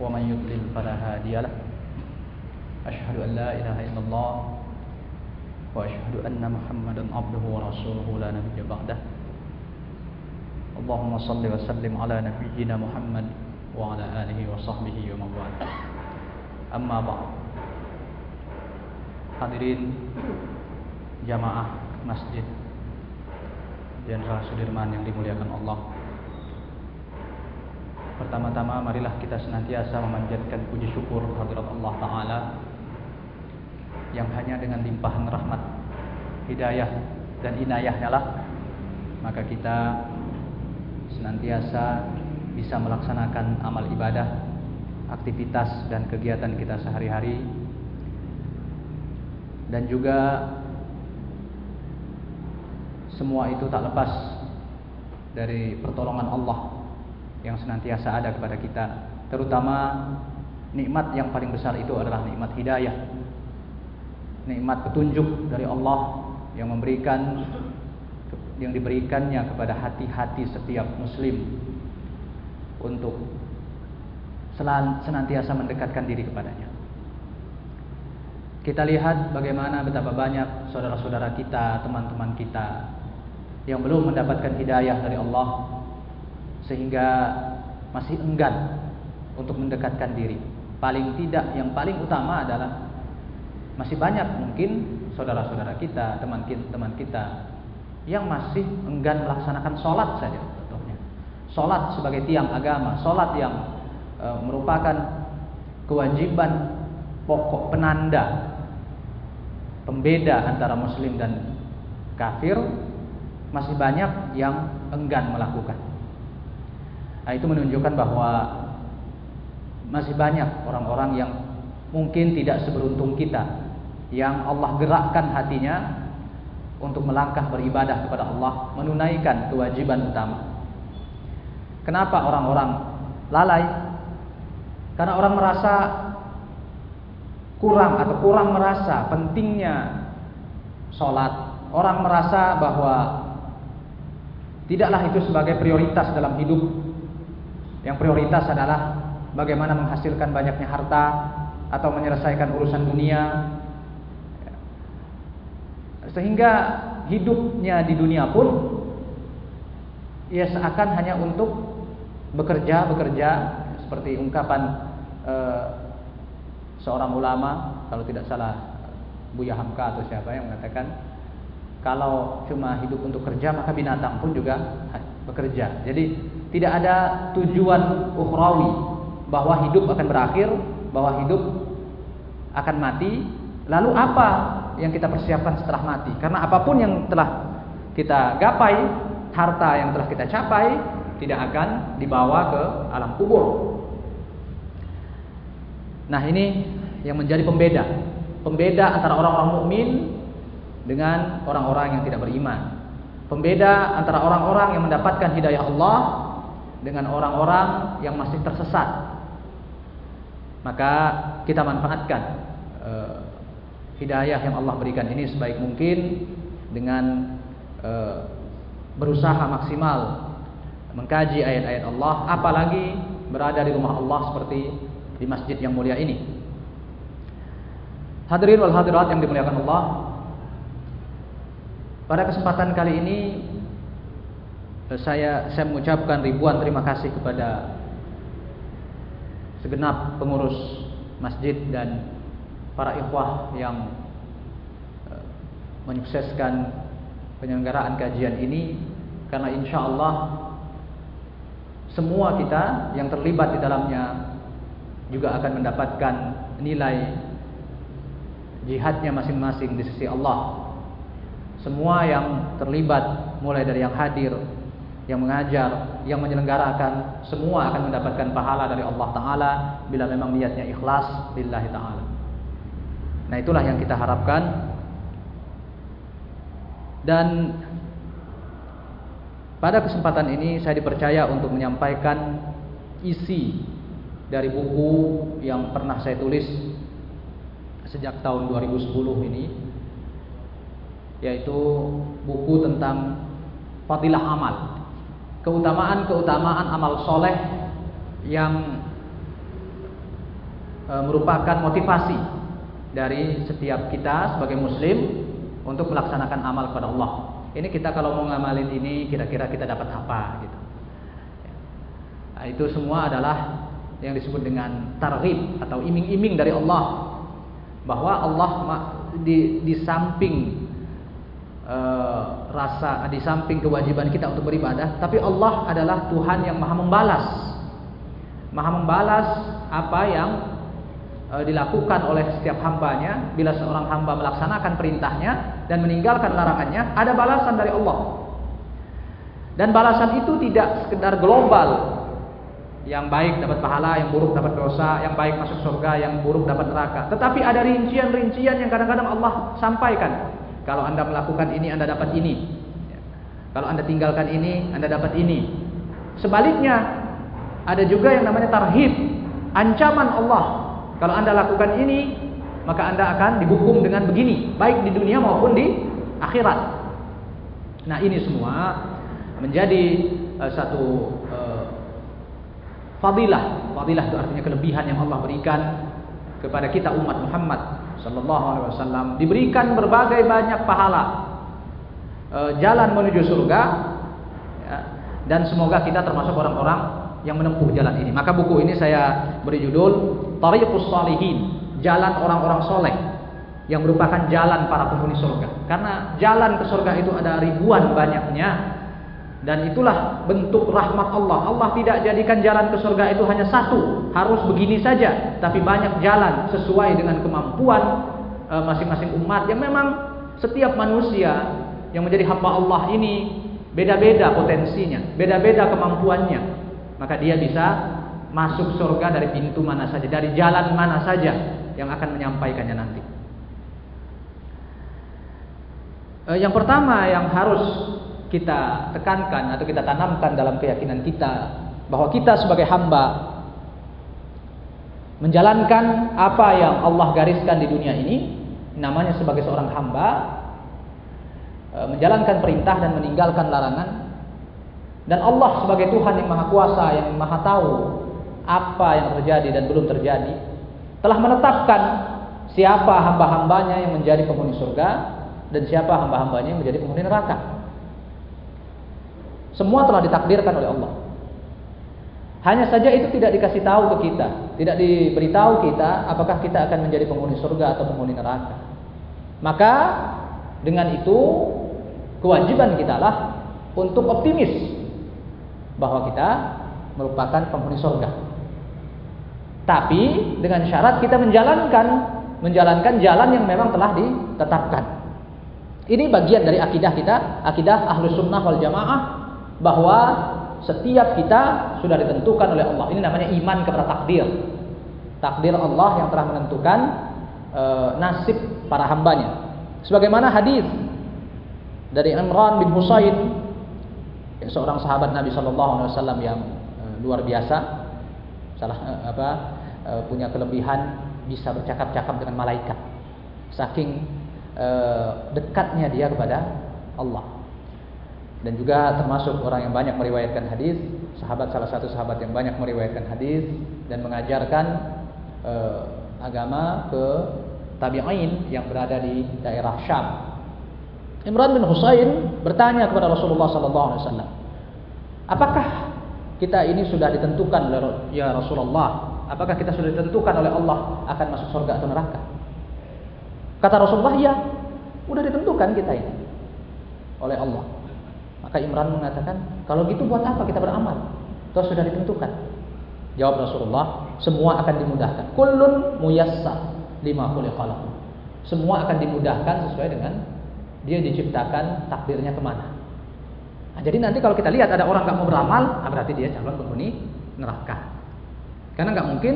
ومن يضلل فلا هادي له. أشهد أن لا إله إلا الله وأشهد أن محمدا عبده ورسوله لا نبي بعده. اللهم صل وسلم على نبينا محمد وعلى آله وصحبه ومن والاه. أما بعد حاضرين جماعة masjid Jenderal Sudirman yang dimuliakan Allah. Pertama-tama marilah kita senantiasa memanjatkan puji syukur hadirat Allah Ta'ala Yang hanya dengan limpahan rahmat, hidayah dan inayahnya lah. Maka kita senantiasa bisa melaksanakan amal ibadah, aktivitas dan kegiatan kita sehari-hari. Dan juga semua itu tak lepas dari pertolongan Allah yang senantiasa ada kepada kita. Terutama nikmat yang paling besar itu adalah nikmat hidayah. Nikmat petunjuk dari Allah yang memberikan yang diberikannya kepada hati-hati setiap muslim untuk senantiasa mendekatkan diri kepadanya. Kita lihat bagaimana betapa banyak saudara-saudara kita, teman-teman kita yang belum mendapatkan hidayah dari Allah sehingga masih enggan untuk mendekatkan diri. Paling tidak yang paling utama adalah masih banyak mungkin saudara-saudara kita, teman-teman kita yang masih enggan melaksanakan sholat saja contohnya. Sholat sebagai tiang agama, sholat yang e, merupakan kewajiban pokok penanda pembeda antara muslim dan kafir masih banyak yang enggan melakukan. Nah, itu menunjukkan bahwa masih banyak orang-orang yang mungkin tidak seberuntung kita yang Allah gerakkan hatinya untuk melangkah beribadah kepada Allah, menunaikan kewajiban utama. Kenapa orang-orang lalai? Karena orang merasa kurang atau kurang merasa pentingnya sholat. Orang merasa bahwa tidaklah itu sebagai prioritas dalam hidup. Yang prioritas adalah bagaimana menghasilkan banyaknya harta atau menyelesaikan urusan dunia, sehingga hidupnya di dunia pun ia seakan hanya untuk bekerja bekerja seperti ungkapan eh, seorang ulama kalau tidak salah Buya Hamka atau siapa yang mengatakan kalau cuma hidup untuk kerja maka binatang pun juga bekerja. Jadi tidak ada tujuan ukhrawi bahwa hidup akan berakhir, bahwa hidup akan mati. Lalu apa yang kita persiapkan setelah mati. Karena apa pun yang telah kita gapai, harta yang telah kita capai tidak akan dibawa ke alam kubur. Nah, ini yang menjadi pembeda. Pembeda antara orang-orang mukmin dengan orang-orang yang tidak beriman. Pembeda antara orang-orang yang mendapatkan hidayah Allah dengan orang-orang yang masih tersesat. Maka kita manfaatkan eh, hidayah yang Allah berikan ini sebaik mungkin dengan e, berusaha maksimal mengkaji ayat-ayat Allah, apalagi berada di rumah Allah seperti di masjid yang mulia ini. Hadirin wal hadirat yang dimuliakan Allah. Pada kesempatan kali ini saya saya mengucapkan ribuan terima kasih kepada segenap pengurus masjid dan para ikhwah yang eh, menyukseskan penyelenggaraan kajian ini karena insya Allah semua kita yang terlibat di dalamnya juga akan mendapatkan nilai jihadnya masing-masing di sisi Allah. Semua yang terlibat mulai dari yang hadir yang mengajar, yang menyelenggarakan, semua akan mendapatkan pahala dari Allah Ta'ala bila memang niatnya ikhlas lillahi Ta'ala. Nah itulah yang kita harapkan dan pada kesempatan ini saya dipercaya untuk menyampaikan isi dari buku yang pernah saya tulis sejak tahun 2010 ini yaitu buku tentang fadilah amal keutamaan-keutamaan amal soleh yang e, merupakan motivasi dari setiap kita sebagai muslim untuk melaksanakan amal kepada Allah. Ini kita kalau mau ngamalin ini kira-kira kita dapat apa gitu. Nah, itu semua adalah yang disebut dengan targhib atau iming-iming dari Allah bahwa Allah di, di samping uh, rasa di samping kewajiban kita untuk beribadah, tapi Allah adalah Tuhan yang Maha membalas. Maha membalas apa yang uh, dilakukan oleh setiap hambanya bila seorang hamba melaksanakan perintahnya dan meninggalkan larangannya, ada balasan dari Allah. Dan balasan itu tidak sekedar global, yang baik dapat pahala, yang buruk dapat dosa, yang baik masuk surga, yang buruk dapat neraka. Tetapi ada rincian-rincian yang kadang-kadang Allah sampaikan. Kalau Anda melakukan ini, Anda dapat ini. Ya. Kalau Anda tinggalkan ini, Anda dapat ini. Sebaliknya, ada juga yang namanya tarhib, ancaman Allah. Kalau Anda lakukan ini, maka Anda akan dihukum dengan begini, baik di dunia maupun di akhirat. Nah, ini semua menjadi uh, satu uh, fadilah. Fadilah itu artinya kelebihan yang Allah berikan kepada kita umat Muhammad Sallallahu Alaihi Wasallam diberikan berbagai banyak pahala e, jalan menuju surga ya, dan semoga kita termasuk orang-orang yang menempuh jalan ini. Maka buku ini saya beri judul Tariqus Salihin, jalan orang-orang soleh yang merupakan jalan para penghuni surga. Karena jalan ke surga itu ada ribuan banyaknya dan itulah bentuk rahmat Allah. Allah tidak jadikan jalan ke surga itu hanya satu, harus begini saja, tapi banyak jalan sesuai dengan kemampuan eh, masing-masing umat yang memang setiap manusia yang menjadi hamba Allah ini beda-beda potensinya, beda-beda kemampuannya. Maka dia bisa masuk surga dari pintu mana saja, dari jalan mana saja yang akan menyampaikannya nanti. Uh, yang pertama yang harus kita tekankan atau kita tanamkan dalam keyakinan kita bahwa kita sebagai hamba menjalankan apa yang Allah gariskan di dunia ini namanya sebagai seorang hamba e, menjalankan perintah dan meninggalkan larangan dan Allah sebagai Tuhan yang maha kuasa yang maha tahu apa yang terjadi dan belum terjadi telah menetapkan siapa hamba-hambanya yang menjadi penghuni surga dan siapa hamba-hambanya yang menjadi penghuni neraka semua telah ditakdirkan oleh Allah. Hanya saja itu tidak dikasih tahu ke kita, tidak diberitahu kita apakah kita akan menjadi penghuni surga atau penghuni neraka. Maka dengan itu kewajiban kita lah untuk optimis bahwa kita merupakan penghuni surga. Tapi dengan syarat kita menjalankan menjalankan jalan yang memang telah ditetapkan. Ini bagian dari akidah kita, akidah ahlus sunnah wal jamaah bahwa setiap kita sudah ditentukan oleh Allah. Ini namanya iman kepada takdir. Takdir Allah yang telah menentukan e, nasib para hambanya. Sebagaimana hadis dari Imran bin Husain, ya, seorang sahabat Nabi Shallallahu Alaihi Wasallam yang e, luar biasa, salah e, apa e, punya kelebihan bisa bercakap-cakap dengan malaikat, saking e, dekatnya dia kepada Allah dan juga termasuk orang yang banyak meriwayatkan hadis, sahabat salah satu sahabat yang banyak meriwayatkan hadis dan mengajarkan eh, agama ke tabi'in yang berada di daerah Syam. Imran bin Husain bertanya kepada Rasulullah sallallahu alaihi wasallam, "Apakah kita ini sudah ditentukan oleh ya Rasulullah? Apakah kita sudah ditentukan oleh Allah akan masuk surga atau neraka?" Kata Rasulullah, "Ya, sudah ditentukan kita ini oleh Allah." Maka Imran mengatakan, kalau gitu buat apa kita beramal? Itu sudah ditentukan. Jawab Rasulullah, semua akan dimudahkan. Kullun muyassar lima khuliqalahu. Semua akan dimudahkan sesuai dengan dia diciptakan takdirnya ke mana. Nah, jadi nanti kalau kita lihat ada orang nggak mau beramal, nah berarti dia calon penghuni neraka. Karena nggak mungkin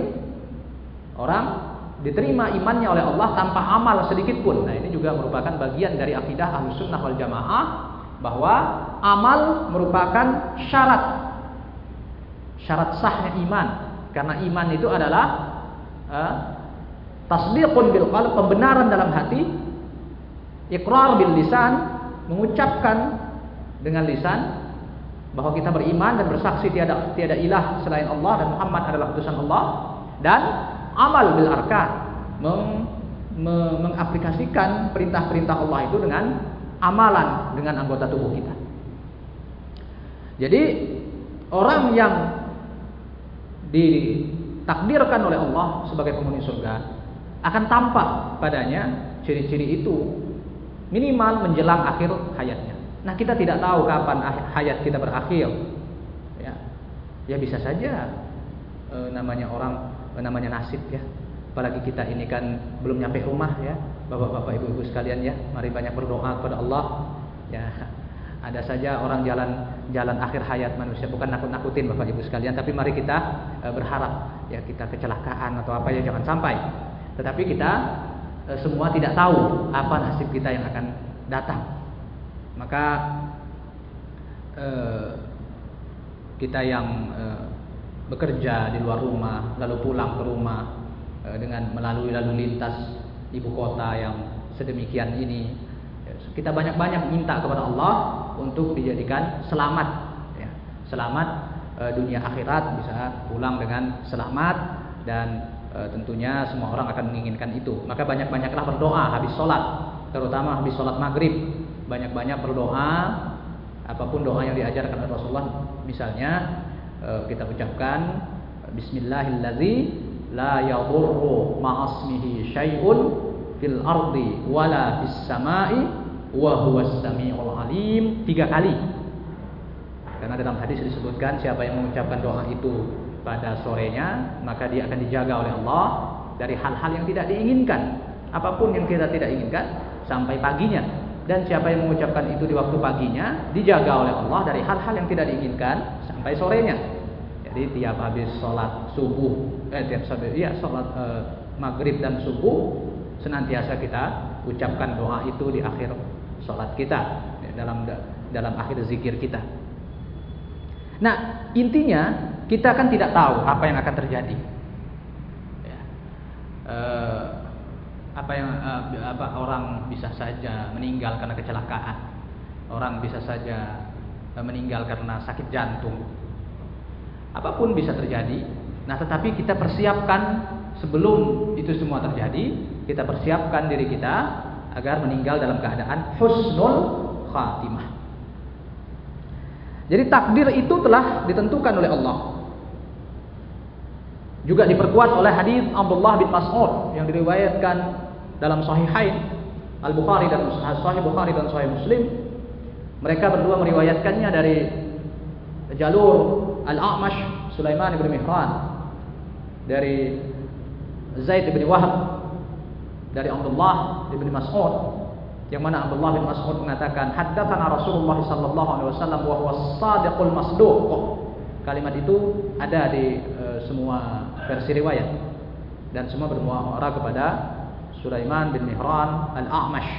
orang diterima imannya oleh Allah tanpa amal sedikit pun. Nah ini juga merupakan bagian dari akidah ahlus sunnah wal jamaah bahwa amal merupakan syarat syarat sahnya iman. Karena iman itu adalah uh, tasdiqun bil qalb, pembenaran dalam hati, ikrar bil lisan, mengucapkan dengan lisan bahwa kita beriman dan bersaksi tiada tiada ilah selain Allah dan Muhammad adalah utusan Allah dan amal bil arkan meng, me, mengaplikasikan perintah-perintah Allah itu dengan amalan dengan anggota tubuh kita. Jadi orang yang ditakdirkan oleh Allah sebagai penghuni surga akan tampak padanya ciri-ciri itu minimal menjelang akhir hayatnya. Nah kita tidak tahu kapan hayat kita berakhir. Ya, ya bisa saja e, namanya orang e, namanya nasib ya. Apalagi kita ini kan belum nyampe rumah ya, bapak-bapak ibu-ibu sekalian ya. Mari banyak berdoa kepada Allah. Ya, ada saja orang jalan jalan akhir hayat manusia bukan nakut-nakutin bapak ibu sekalian, tapi mari kita e, berharap ya kita kecelakaan atau apa ya jangan sampai. Tetapi kita e, semua tidak tahu apa nasib kita yang akan datang maka eh, kita yang eh, bekerja di luar rumah lalu pulang ke rumah eh, dengan melalui lalu lintas ibu kota yang sedemikian ini. Kita banyak-banyak minta kepada Allah untuk dijadikan selamat ya. selamat eh, dunia akhirat bisa pulang dengan selamat dan e, tentunya semua orang akan menginginkan itu. Maka banyak-banyaklah berdoa habis sholat terutama habis sholat maghrib. Banyak-banyak berdoa apa pun doa yang diajarkan oleh Rasulullah misalnya eh, kita ucapkan Bismillahirrahmanirrahim la yadurru ma'asmihi syai'un fil ardi wala fis sama'i wa huwas samiul alim. Tiga kali. Karena dalam hadis disebutkan siapa yang mengucapkan doa itu pada sorenya maka dia akan dijaga oleh Allah dari hal-hal yang tidak diinginkan. Apa pun yang kita tidak inginkan sampai paginya. Dan siapa yang mengucapkan itu di waktu paginya dijaga oleh Allah dari hal-hal yang tidak diinginkan sampai sorenya. Jadi tiap habis sholat subuh, eh tiap habis ya sholat eh, maghrib dan subuh senantiasa kita ucapkan doa itu di akhir sholat kita ya, dalam dalam akhir zikir kita. Nah intinya kita kan tidak tahu apa yang akan terjadi. Ya. Eh, apa yang uh, apa orang bisa saja meninggal karena kecelakaan orang bisa saja uh, meninggal karena sakit jantung apa pun bisa terjadi. Nah tetapi kita persiapkan sebelum itu semua terjadi kita persiapkan diri kita agar meninggal dalam keadaan husnul khatimah. Jadi takdir itu telah ditentukan oleh Allah. Juga diperkuat oleh hadis Abdullah bin Mas'ud yang diriwayatkan dalam Sahihain Al-Bukhari dan Sahih Bukhari dan Sahih Muslim. Mereka berdua meriwayatkannya dari jalur Al-A'mash Sulaiman bin Mihran. Dari Zaid bin Wahab. Dari Abdullah bin Mas'ud. Yang mana Abdullah bin Mas'ud mengatakan haddatsana Rasulullah sallallahu alaihi wasallam wa huwa shadiqul masduq. Kalimat itu ada di uh, semua versi riwayat. Dan semua bermuara kepada Sulaiman bin Mihran Al-A'mash.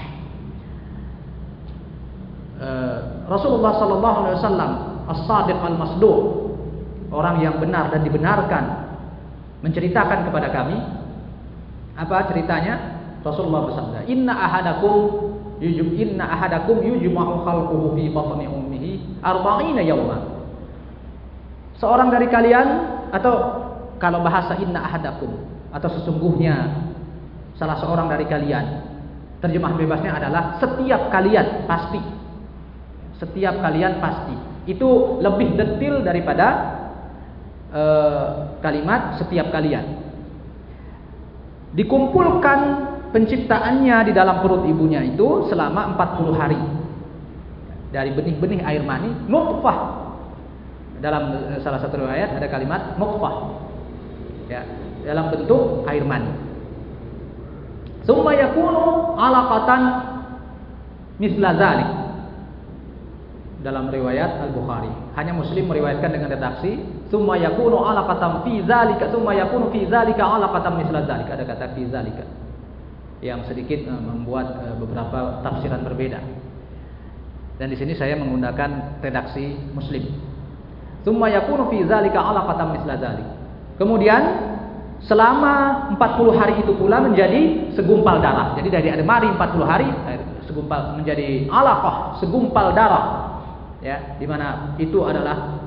Uh, Rasulullah sallallahu alaihi wasallam as-sadiq al-masduq, orang yang benar dan dibenarkan menceritakan kepada kami apa ceritanya? Rasulullah bersabda, "Inna ahadakum yujub inna ahadakum yujma'u khalquhu fi batni ummihi arba'ina yawma." Seorang dari kalian atau kalau bahasa inna ahadakum atau sesungguhnya salah seorang dari kalian. Terjemah bebasnya adalah setiap kalian pasti. Setiap kalian pasti. Itu lebih detil daripada uh, kalimat setiap kalian. Dikumpulkan penciptaannya di dalam perut ibunya itu selama 40 hari. Dari benih-benih air mani, nutfah. Dalam eh, salah satu riwayat ada kalimat nutfah. Ya, dalam bentuk air mani. Tsumma yakunu alaqatan misla dalam riwayat Al-Bukhari. Hanya Muslim meriwayatkan dengan redaksi summa yakunu alaqatan fi zalika summa yakunu fi zalika alaqatan misla zalika. Ada kata fi zalika yang sedikit uh, membuat uh, beberapa tafsiran berbeda. Dan di sini saya menggunakan redaksi Muslim. Summa yakunu fi zalika alaqatan misla zalik. Kemudian selama 40 hari itu pula menjadi segumpal darah. Jadi dari ada mari 40 hari segumpal menjadi alaqah, segumpal darah ya di mana itu adalah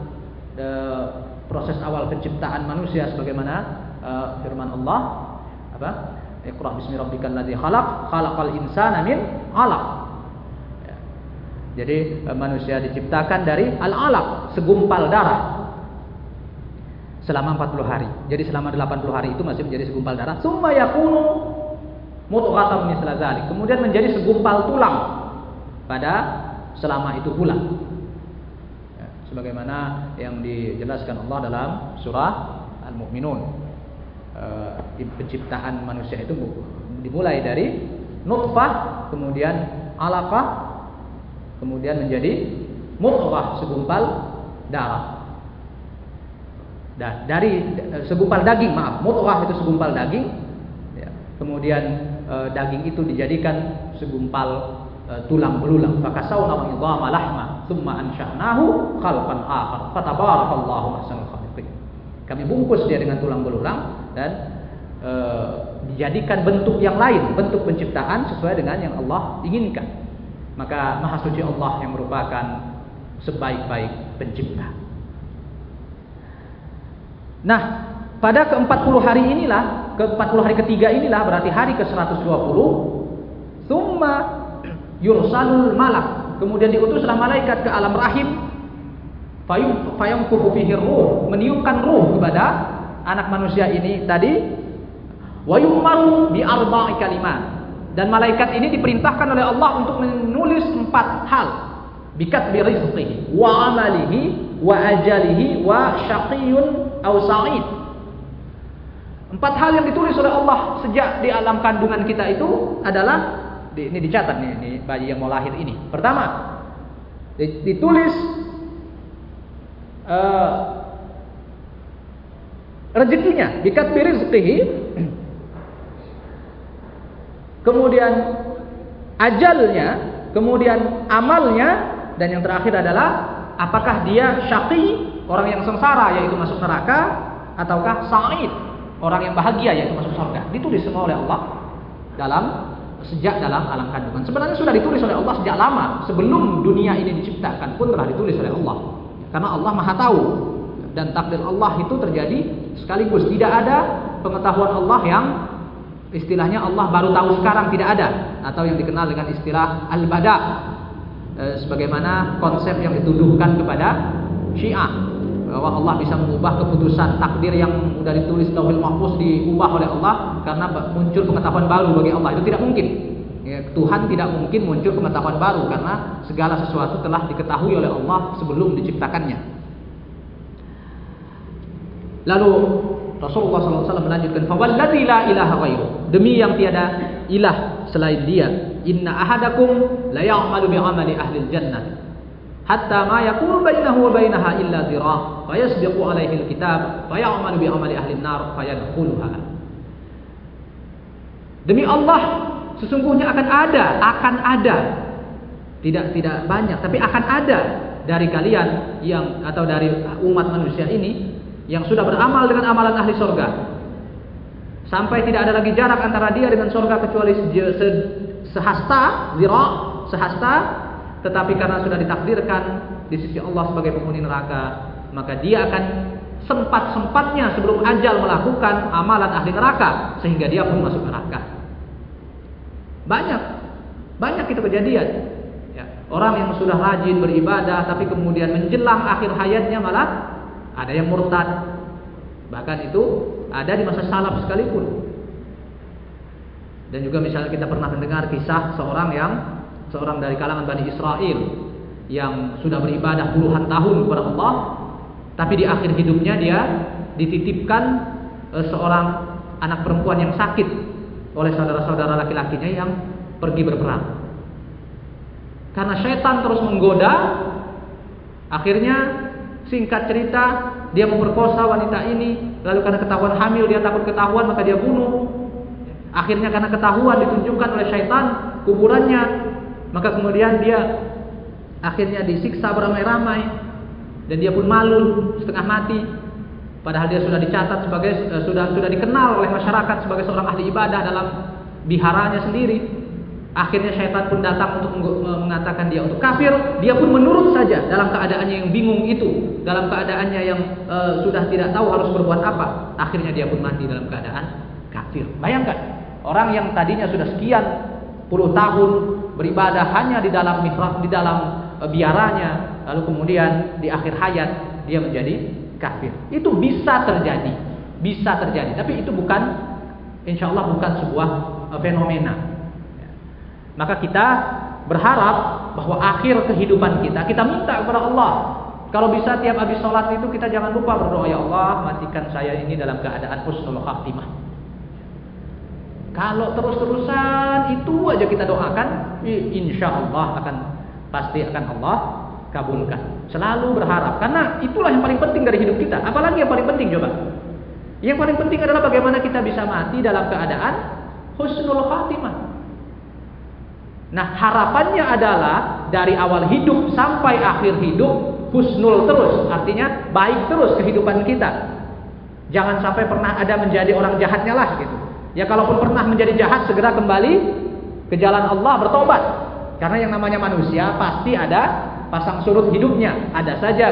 proses awal penciptaan manusia sebagaimana e, firman Allah apa? Iqra bismi rabbikal ladzi khalaq khalaqal insana min 'alaq. Ya. jadi e, manusia diciptakan dari al-alaq segumpal darah. Selama 40 hari. Jadi selama 80 hari itu masih menjadi segumpal darah. Summa yakunu mudghatan misla kemudian menjadi segumpal tulang pada selama itu pula sebagaimana yang dijelaskan Allah dalam surah Al-Mu'minun. E, penciptaan manusia itu dimulai dari nutfah, kemudian alaqah, kemudian menjadi mudghah segumpal darah. Dan dari segumpal daging, maaf, mudghah itu segumpal daging. Ya, kemudian e, daging itu dijadikan segumpal e, tulang belulang. Fakasawna wa lahma thumma ansha'nahu khalqan akhar. Fatabarakallahu ahsanul khaliqin. Kami bungkus dia dengan tulang belulang dan e, dijadikan bentuk yang lain, bentuk penciptaan sesuai dengan yang Allah inginkan. Maka Maha Suci Allah yang merupakan sebaik-baik pencipta. Nah, pada ke-40 hari inilah, ke-40 hari ketiga inilah berarti hari ke-120, summa yursalul malak Kemudian diutuslah malaikat ke alam rahim. Fayum fayum meniupkan ruh kepada anak manusia ini tadi. Wa yumaru bi arba'i kalimat. Dan malaikat ini diperintahkan oleh Allah untuk menulis empat hal. Bikat bi rizqihi wa amalihi wa ajalihi wa syaqiyun aw sa'id. Empat hal yang ditulis oleh Allah sejak di alam kandungan kita itu adalah di, ini dicatat nih, ini bayi yang mau lahir ini. Pertama, ditulis uh, rezekinya, bikat. Kemudian ajalnya, kemudian amalnya dan yang terakhir adalah apakah dia syaqi, orang yang sengsara yaitu masuk neraka ataukah sa'id, orang yang bahagia yaitu masuk surga. Ditulis semua oleh Allah dalam sejak dalam alam kandungan. Sebenarnya sudah ditulis oleh Allah sejak lama, sebelum dunia ini diciptakan pun telah ditulis oleh Allah. Karena Allah Maha tahu dan takdir Allah itu terjadi sekaligus. Tidak ada pengetahuan Allah yang istilahnya Allah baru tahu sekarang tidak ada atau yang dikenal dengan istilah al-bada e, sebagaimana konsep yang dituduhkan kepada Syiah bahwa Allah bisa mengubah keputusan takdir yang sudah ditulis Lauhul Mahfuz diubah oleh Allah karena muncul pengetahuan baru bagi Allah itu tidak mungkin. Ya, Tuhan tidak mungkin muncul pengetahuan baru karena segala sesuatu telah diketahui oleh Allah sebelum diciptakannya. Lalu Rasulullah SAW melanjutkan, "Fawalladzi la ilaha ghairu." Demi yang tiada ilah selain Dia, inna ahadakum la ya'malu bi amali ahli jannah hatta ma yakunu bainahu wa bainaha illa zira fa yasbiqu alaihi alkitab fa ya'malu bi amali ahli an-nar fa yadkhuluha demi Allah sesungguhnya akan ada akan ada. Tidak tidak banyak tapi akan ada dari kalian yang atau dari umat manusia ini yang sudah beramal dengan amalan ahli surga sampai tidak ada lagi jarak antara dia dengan surga kecuali sehasta zira sehasta tetapi karena sudah ditakdirkan di sisi Allah sebagai penghuni neraka, maka dia akan sempat-sempatnya sebelum ajal melakukan amalan ahli neraka sehingga dia pun masuk neraka. Banyak, banyak itu kejadian. Ya, orang yang sudah rajin beribadah tapi kemudian menjelang akhir hayatnya malah ada yang murtad. Bahkan itu ada di masa salaf sekalipun. Dan juga misalnya kita pernah mendengar kisah seorang yang seorang dari kalangan Bani Israel yang sudah beribadah puluhan tahun kepada Allah tapi di akhir hidupnya dia dititipkan e, seorang anak perempuan yang sakit oleh saudara-saudara laki-lakinya yang pergi berperang karena setan terus menggoda Akhirnya singkat cerita dia memperkosa wanita ini, lalu karena ketahuan hamil dia takut ketahuan maka dia bunuh. Akhirnya karena ketahuan ditunjukkan oleh syaitan kuburannya, maka kemudian dia akhirnya disiksa beramai-ramai. Dan dia pun malu setengah mati. Padahal dia sudah dicatat sebagai uh, sudah sudah dikenal oleh masyarakat sebagai seorang ahli ibadah dalam biharanya sendiri. Akhirnya syaitan pun datang untuk mengatakan dia untuk kafir. Dia pun menurut saja dalam keadaannya yang bingung itu. Dalam keadaannya yang uh, sudah tidak tahu harus berbuat apa. Akhirnya dia pun mati dalam keadaan kafir. Bayangkan orang yang tadinya sudah sekian puluh tahun beribadah hanya di dalam mihrab di dalam Eh, biaranya, lalu kemudian di akhir hayat dia menjadi kafir. Itu bisa terjadi, bisa terjadi. Tapi itu bukan, insya Allah bukan sebuah eh, fenomena. Maka kita berharap bahwa akhir kehidupan kita, kita minta kepada Allah. Kalau bisa tiap habis sholat itu kita jangan lupa berdoa ya Allah matikan saya ini dalam keadaan husnul khatimah. Kalau terus-terusan itu aja kita doakan, insya Allah akan pasti akan Allah kabulkan. Selalu berharap karena itulah yang paling penting dari hidup kita. Apalagi yang paling penting coba? Yang paling penting adalah bagaimana kita bisa mati dalam keadaan husnul khatimah. Nah, harapannya adalah dari awal hidup sampai akhir hidup husnul terus, artinya baik terus kehidupan kita. Jangan sampai pernah ada menjadi orang jahatnya lah gitu. Ya kalaupun pernah menjadi jahat segera kembali ke jalan Allah bertobat karena yang namanya manusia pasti ada pasang surut hidupnya. Ada saja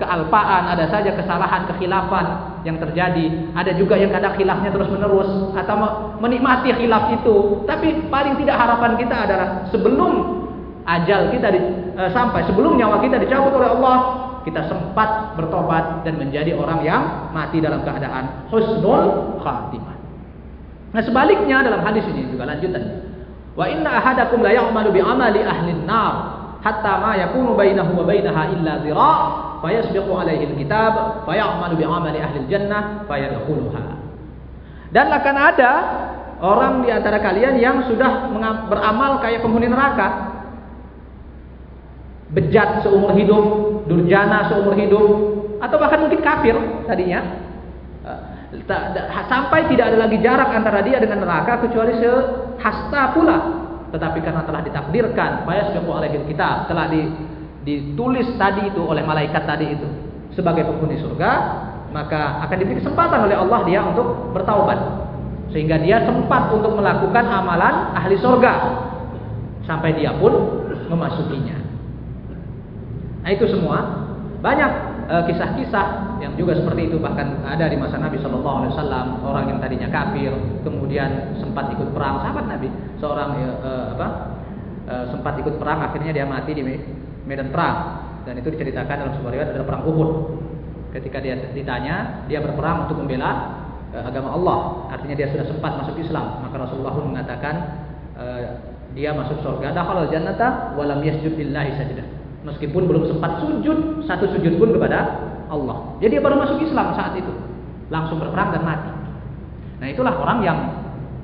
kealpaan, ada saja kesalahan, kekhilafan yang terjadi. Ada juga yang kadang khilafnya terus menerus atau menikmati khilaf itu. Tapi paling tidak harapan kita adalah sebelum ajal kita di, e, sampai, sebelum nyawa kita dicabut oleh Allah, kita sempat bertobat dan menjadi orang yang mati dalam keadaan husnul khatimah. Nah sebaliknya dalam hadis ini juga lanjutan. Wa inna ahadakum la ya'malu bi amali ahli an-nar hatta ma yakunu bainahu wa bainaha illa dhira' fayasbiqu alaihi al-kitab fayamalu bi amali ahli al-jannah fayadkhuluha. Dan akan ada orang di antara kalian yang sudah beramal kayak penghuni neraka. Bejat seumur hidup, durjana seumur hidup, atau bahkan mungkin kafir tadinya. Sampai tidak ada lagi jarak antara dia dengan neraka kecuali se hasta pula. Tetapi karena telah ditakdirkan fayasbiqu alaihi kitab telah di, ditulis tadi itu oleh malaikat tadi itu sebagai penghuni surga maka akan diberi kesempatan oleh Allah dia untuk bertaubat. Sehingga dia sempat untuk melakukan amalan ahli surga. Sampai dia pun memasukinya. Nah itu semua. Banyak kisah-kisah yang juga seperti itu bahkan ada di masa Nabi Shallallahu Alaihi Wasallam orang yang tadinya kafir kemudian sempat ikut perang. Sahabat Nabi seorang uh, apa uh, sempat ikut perang akhirnya dia mati di medan perang. Dan itu diceritakan dalam sebuah riwayat adalah perang Uhud. Ketika dia ditanya dia berperang untuk membela uh, agama Allah. Artinya dia sudah sempat masuk Islam. Maka Rasulullah pun mengatakan dia masuk surga. Dakhala jannata walam yasjud lillahi sajdah meskipun belum sempat sujud satu sujud pun kepada Allah. Jadi dia baru masuk Islam saat itu, langsung berperang dan mati. Nah itulah orang yang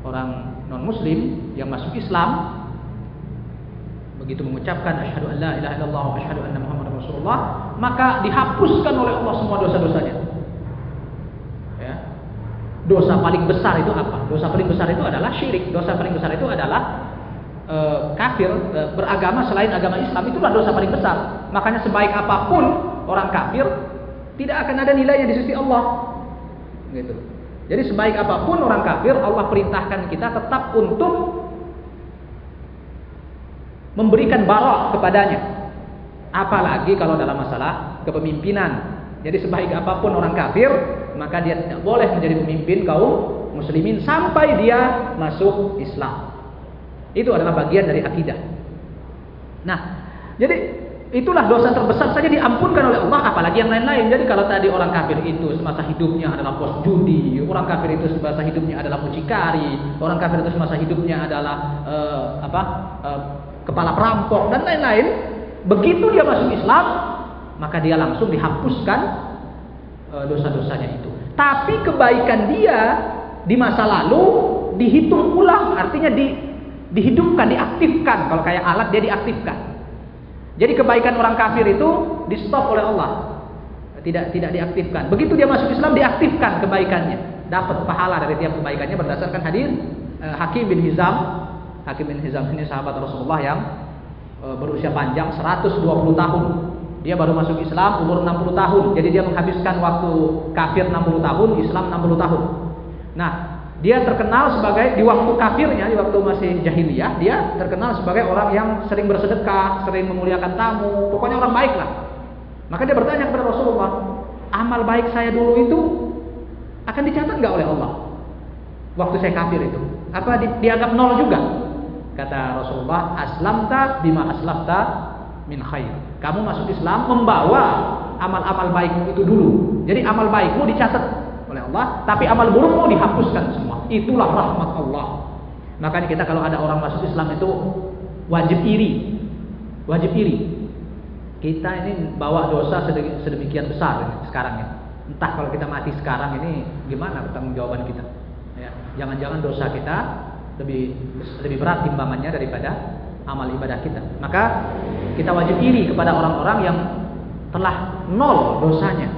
orang non Muslim yang masuk Islam begitu mengucapkan asyhadu an la ilaha illallah wa asyhadu anna muhammadar rasulullah maka dihapuskan oleh Allah semua dosa-dosanya. Ya. Dosa paling besar itu apa? Dosa paling besar itu adalah syirik. Dosa paling besar itu adalah e, kafir e, beragama selain agama Islam itulah dosa paling besar. Makanya sebaik apa pun orang kafir tidak akan ada nilainya di sisi Allah. Gitu. Jadi sebaik apa pun orang kafir Allah perintahkan kita tetap untuk memberikan barok kepadanya. Apalagi kalau dalam masalah kepemimpinan. Jadi sebaik apa pun orang kafir, maka dia tidak boleh menjadi pemimpin kaum muslimin sampai dia masuk Islam. Itu adalah bagian dari akidah. Nah, jadi itulah dosa terbesar saja diampunkan oleh Allah apalagi yang lain-lain. Jadi kalau tadi orang kafir itu semasa hidupnya adalah bos judi, orang kafir itu semasa hidupnya adalah mucikari, orang kafir itu semasa hidupnya adalah uh, apa? Uh, kepala perampok dan lain-lain, begitu dia masuk Islam, maka dia langsung dihapuskan uh, dosa-dosanya itu. Tapi kebaikan dia di masa lalu dihitung ulang, artinya di dihidupkan, diaktifkan. Kalau kayak alat dia diaktifkan. Jadi kebaikan orang kafir itu di stop oleh Allah. Tidak tidak diaktifkan. Begitu dia masuk Islam diaktifkan kebaikannya. Dapat pahala dari tiap kebaikannya berdasarkan hadis eh, Hakim bin Hizam. Hakim bin Hizam ini sahabat Rasulullah yang eh, berusia panjang 120 tahun. Dia baru masuk Islam umur 60 tahun. Jadi dia menghabiskan waktu kafir 60 tahun, Islam 60 tahun. Nah, dia terkenal sebagai di waktu kafirnya, di waktu masih jahiliyah, dia terkenal sebagai orang yang sering bersedekah, sering memuliakan tamu, pokoknya orang baik lah. Maka dia bertanya kepada Rasulullah, amal baik saya dulu itu akan dicatat nggak oleh Allah? Waktu saya kafir itu, apa di, dianggap nol juga? Kata Rasulullah, aslamta bima aslamta min khair. Kamu masuk Islam membawa amal-amal baikmu itu dulu. Jadi amal baikmu dicatat oleh Allah, tapi amal burukmu dihapuskan semua. Itulah rahmat Allah. Makanya kita kalau ada orang masuk Islam itu wajib iri. Wajib iri. Kita ini bawa dosa sedemikian besar sekarang ini. Entah kalau kita mati sekarang ini gimana pertanggungjawaban kita. Ya, jangan-jangan dosa kita lebih lebih berat timbangannya daripada amal ibadah kita. Maka kita wajib iri kepada orang-orang yang telah nol dosanya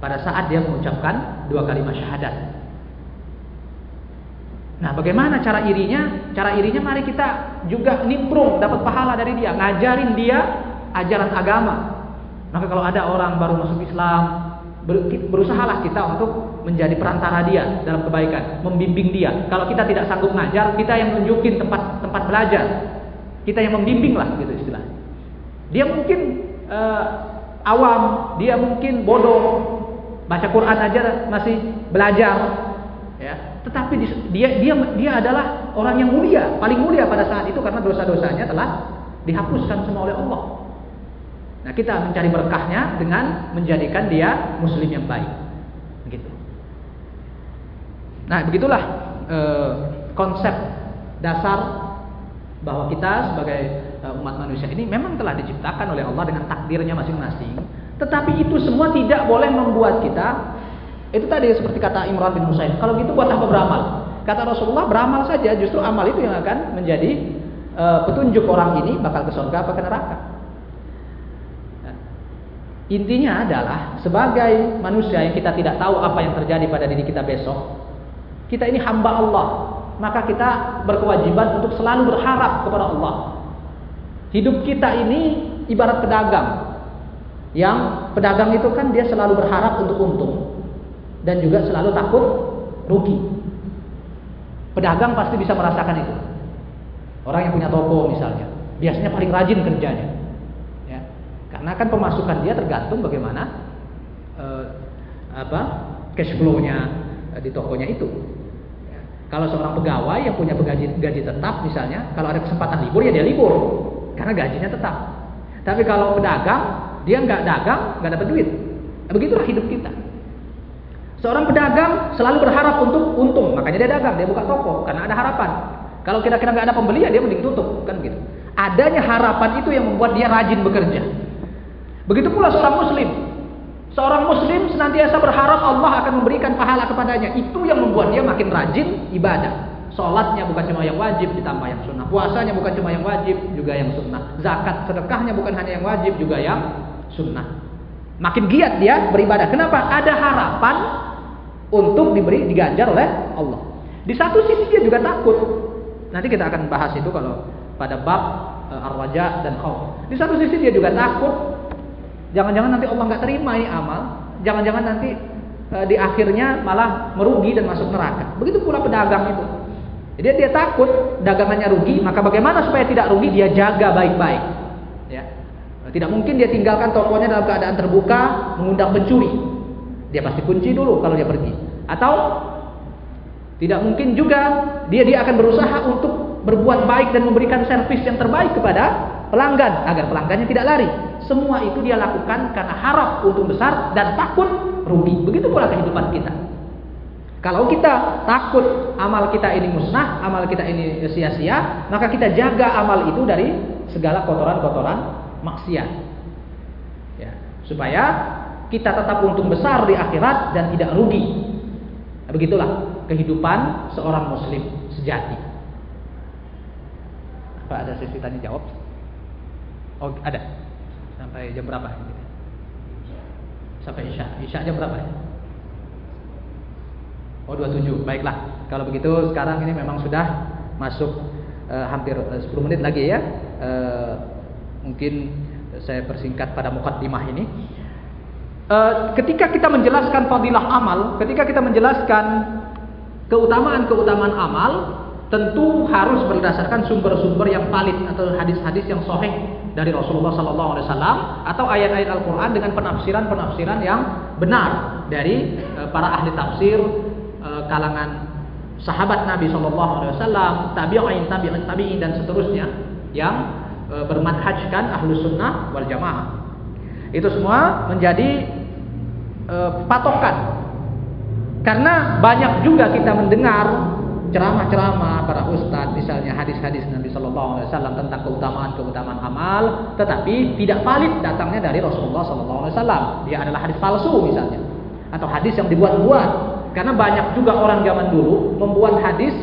pada saat dia mengucapkan dua kalimat syahadat. Nah, bagaimana cara irinya? Cara irinya mari kita juga nimbrung dapat pahala dari dia, ngajarin dia ajaran agama. Maka kalau ada orang baru masuk Islam, berusahalah kita untuk menjadi perantara dia dalam kebaikan, membimbing dia. Kalau kita tidak sanggup ngajar, kita yang nunjukin tempat tempat belajar. Kita yang membimbing lah gitu istilah. Dia mungkin uh, awam, dia mungkin bodoh, baca Quran aja masih belajar, ya tetapi dia dia dia adalah orang yang mulia, paling mulia pada saat itu karena dosa-dosanya telah dihapuskan semua oleh Allah. Nah, kita mencari berkahnya dengan menjadikan dia muslim yang baik. Begitu. Nah, begitulah eh, konsep dasar bahwa kita sebagai eh, umat manusia ini memang telah diciptakan oleh Allah dengan takdirnya masing-masing. Tetapi itu semua tidak boleh membuat kita itu tadi seperti kata Imran bin Husain. Kalau gitu buat apa beramal? Kata Rasulullah beramal saja. Justru amal itu yang akan menjadi uh, petunjuk orang ini bakal ke surga apa ke neraka. Intinya adalah sebagai manusia yang kita tidak tahu apa yang terjadi pada diri kita besok, kita ini hamba Allah, maka kita berkewajiban untuk selalu berharap kepada Allah. Hidup kita ini ibarat pedagang. Yang pedagang itu kan dia selalu berharap untuk untung dan juga selalu takut rugi. Pedagang pasti bisa merasakan itu. Orang yang punya toko misalnya, biasanya paling rajin kerjanya. Ya. Karena kan pemasukan dia tergantung bagaimana eh, apa cash flow-nya eh, di tokonya itu. Ya. Kalau seorang pegawai yang punya gaji, gaji tetap misalnya, kalau ada kesempatan libur ya dia libur karena gajinya tetap. Tapi kalau pedagang dia nggak dagang nggak dapat duit. Nah, begitulah hidup kita. Seorang pedagang selalu berharap untuk untung, makanya dia dagang, dia buka toko karena ada harapan. Kalau kira-kira nggak ada pembeli ya dia mending tutup, kan gitu. Adanya harapan itu yang membuat dia rajin bekerja. Begitu pula seorang muslim. Seorang muslim senantiasa berharap Allah akan memberikan pahala kepadanya. Itu yang membuat dia makin rajin ibadah. Sholatnya bukan cuma yang wajib ditambah yang sunnah. Puasanya bukan cuma yang wajib juga yang sunnah. Zakat sedekahnya bukan hanya yang wajib juga yang sunnah. Makin giat dia beribadah. Kenapa? Ada harapan untuk diberi diganjar oleh Allah. Di satu sisi dia juga takut. Nanti kita akan bahas itu kalau pada bab e, ar-raja dan khauf. Di satu sisi dia juga takut. Jangan-jangan nanti Allah nggak terima ini amal. Jangan-jangan nanti e, di akhirnya malah merugi dan masuk neraka. Begitu pula pedagang itu. Jadi dia takut dagangannya rugi, maka bagaimana supaya tidak rugi dia jaga baik-baik. Ya. Tidak mungkin dia tinggalkan tokonya dalam keadaan terbuka, mengundang pencuri. Dia pasti kunci dulu kalau dia pergi. Atau tidak mungkin juga dia dia akan berusaha untuk berbuat baik dan memberikan servis yang terbaik kepada pelanggan agar pelanggannya tidak lari. Semua itu dia lakukan karena harap untung besar dan takut rugi. Begitu pula kehidupan kita. Kalau kita takut amal kita ini musnah, amal kita ini sia-sia, maka kita jaga amal itu dari segala kotoran-kotoran maksiat. Ya, supaya kita tetap untung besar di akhirat dan tidak rugi. Nah, begitulah kehidupan seorang muslim sejati. Apa ada sesi tanya jawab? Oh, ada. Sampai jam berapa? Sampai Isya. Isya jam berapa? Oh, 27. Baiklah. Kalau begitu sekarang ini memang sudah masuk uh, hampir uh, eh, 10 menit lagi ya. Uh, mungkin saya persingkat pada mukaddimah ini. Uh, ketika kita menjelaskan fadilah amal, ketika kita menjelaskan keutamaan-keutamaan amal, tentu harus berdasarkan sumber-sumber yang valid atau hadis-hadis yang sahih dari Rasulullah Sallallahu Alaihi Wasallam atau ayat-ayat Al-Quran dengan penafsiran-penafsiran yang benar dari uh, para ahli tafsir uh, kalangan sahabat Nabi Sallallahu Alaihi Wasallam, tabi'in, tabi'in, tabi'in dan seterusnya yang bermanhajkan ahlu sunnah wal jamaah. Itu semua menjadi e, patokan. Karena banyak juga kita mendengar ceramah-ceramah para ustadz misalnya hadis-hadis Nabi Shallallahu Alaihi Wasallam tentang keutamaan-keutamaan amal, tetapi tidak valid datangnya dari Rasulullah Shallallahu Alaihi Wasallam. Dia adalah hadis palsu misalnya, atau hadis yang dibuat-buat. Karena banyak juga orang zaman dulu membuat hadis